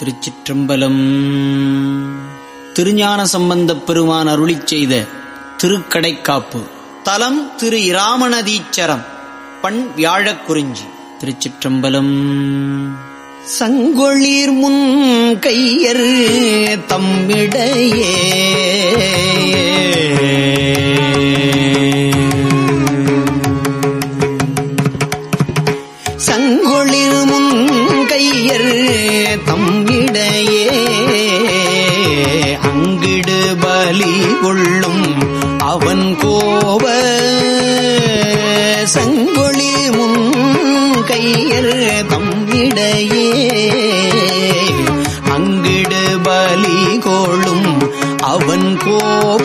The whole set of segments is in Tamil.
திருச்சிற்றம்பலம். திருஞான சம்பந்தப் பெருமான் அருளி செய்த திருக்கடைக்காப்பு. தலம் திரு இராமணதீச்சரம் பண் வியாழக் குறிஞ்சி. திருச்சிற்றம்பலம். சங்கொளிர் முன் கையர் தம்மிடையே. சங்கொளிர் முன் தம்மிடையே. அங்கிடு பலி கொள்ளும் அவன் கோவ சங்கொழி முன் கையர் தம்மிடையே. அங்கிடு பலி கொள்ளும் அவன் கோப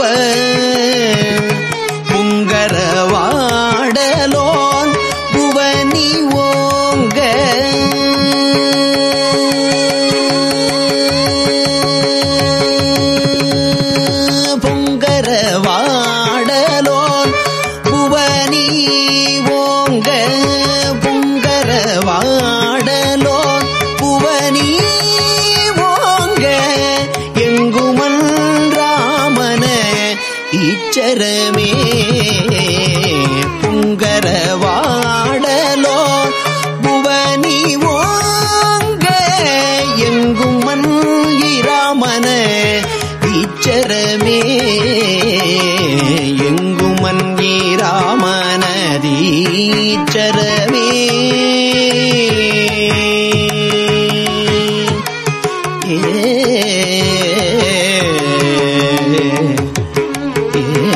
புங்கரவாடலோ புவனி ஓங்க எங்கும் இராமன ஈச்சரமே எங்குமன் ஈராமனதீச்சரமே சந்தனன்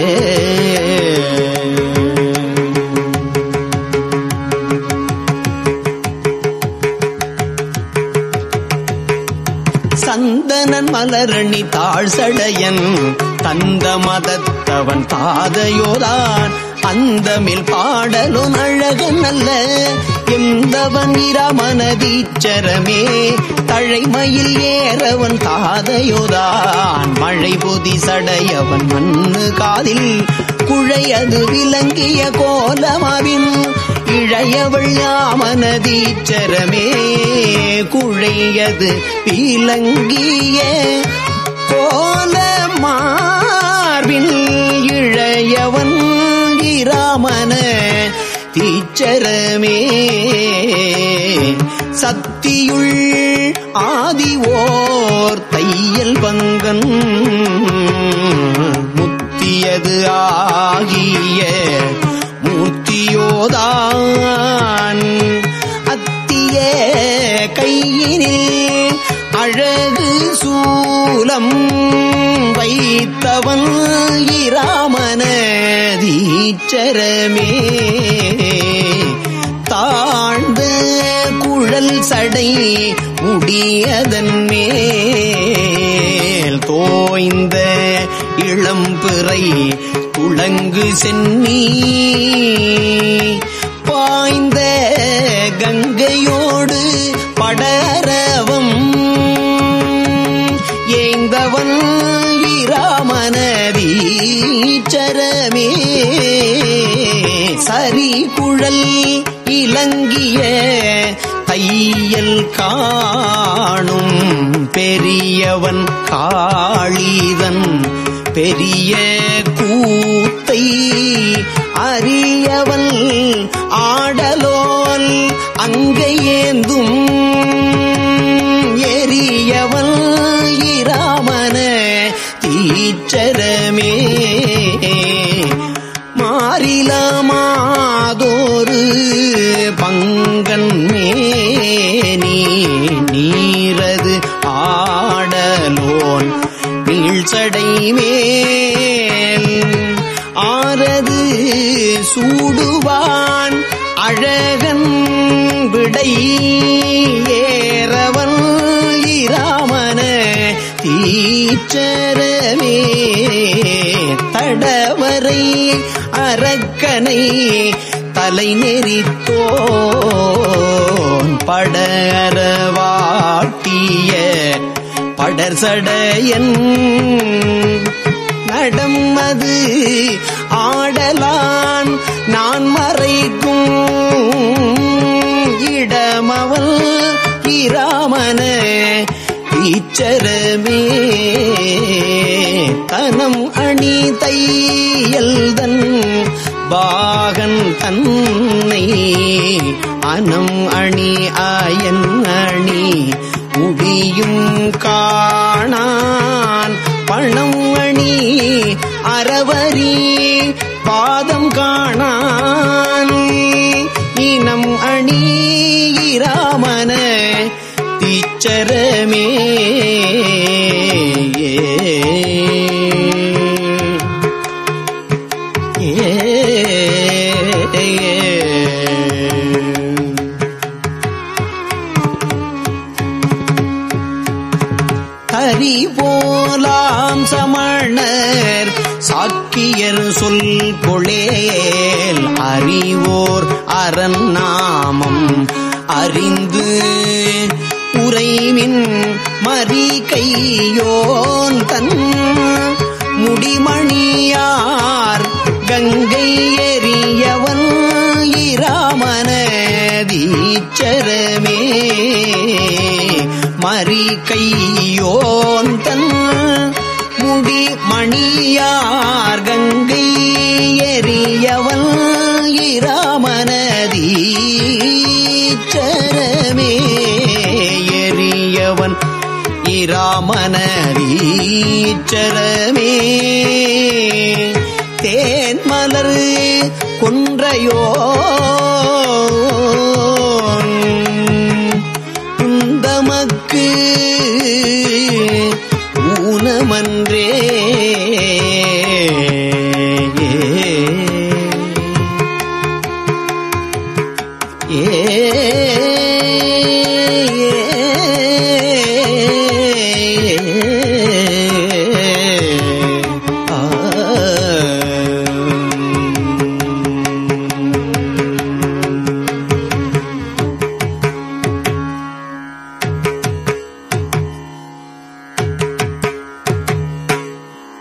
சடையன். தந்த மதத்தவன் தாதையோதான் அந்தமில் பாடலும் அழகன் அல்ல. எந்தவன் இரமனதீச்சரமே தழைமையில் ஏறவன் தாதையோதான் மழை பொதி சடையவன் மண்ணு காதில். குழையது விளங்கிய கோலமாவின். இழையவள் யாமனதீச்சரமே குழையது விளங்கிய போல மார்பின் இழையவன் இராமன தீச்சரமே. சத்தியுள் ஆதிவோர் தையல் பங்கன் முத்தியது ஆகிய மூர்த்தியோதான். அத்திய கையினில் அழகு சூலம் வைத்தவன் இராமன தீச்சரமே தாழ்ந்த குழல் சடை முடியதன் மேல் தோய்ந்த இளம்பிறை துளங்கு சென்னி. பாய்ந்த கங்கையோடு படர ஏந்தவன் சரி குழல் இலங்கிய தையல் காணும் பெரியவன் காளிதன். பெரிய கூத்தை அறியவன் ஆடலோல் அங்கையேந்தும் சூடுவான். அழகன் விடை ஏறவன் இராமன தீச்சரமே. தடவரை அரக்கனை தலை நெறித்தோன். படரவாட்டிய படர்சடையன் நடம்மது ஆடலான் நான் மறைக்கும் இடமவள் இராமன ஈச்சரமே. தனம் அணி தையல்தன் பாகன் தன்னை அனம் அணி ஆயன் அணி முடியும் காணான். அறவரி பாதம் காணான் இனம் ஹரி போலாம் சமணர் சாக்கியர் சொல் கொளேல். அறிவோர் அரண் நாமம் அறிந்து உரைமின் மறி கையோன் தன் முடிமணியார் கங்கை எறியவன் இராமன இராமனதீச்சரமே மறி கையோன் தன் முடி மணியார் கங்கை எறியவன் இராமனதீச்சரமே எறியவன் இராமனதீச்சரமே தேன்மலர் கொன்றையோ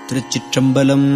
திருச்சிற்றம்பலம்